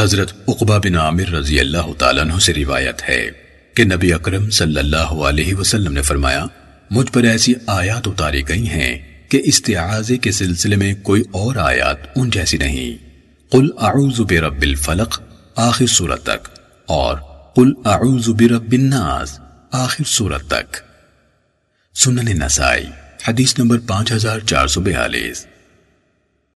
حضرت عقبہ بن عامر رضی اللہ تعالیٰ عنہ سے روایت ہے کہ نبی اکرم صلی اللہ علیہ وسلم نے فرمایا، مجھ پر ایسی آیات اتاری گئی ہیں کہ استعاذے کے سلسلے میں کوئی اور آیات ان جیسی نہیں۔ قل اعوذ برب الفلق، آخر صورت تک، اور قل اعوذ برب الناس، آخر صورت تک۔ سنن نسائی، حدیث نمبر پانچ ہزار چار سو بیالیس۔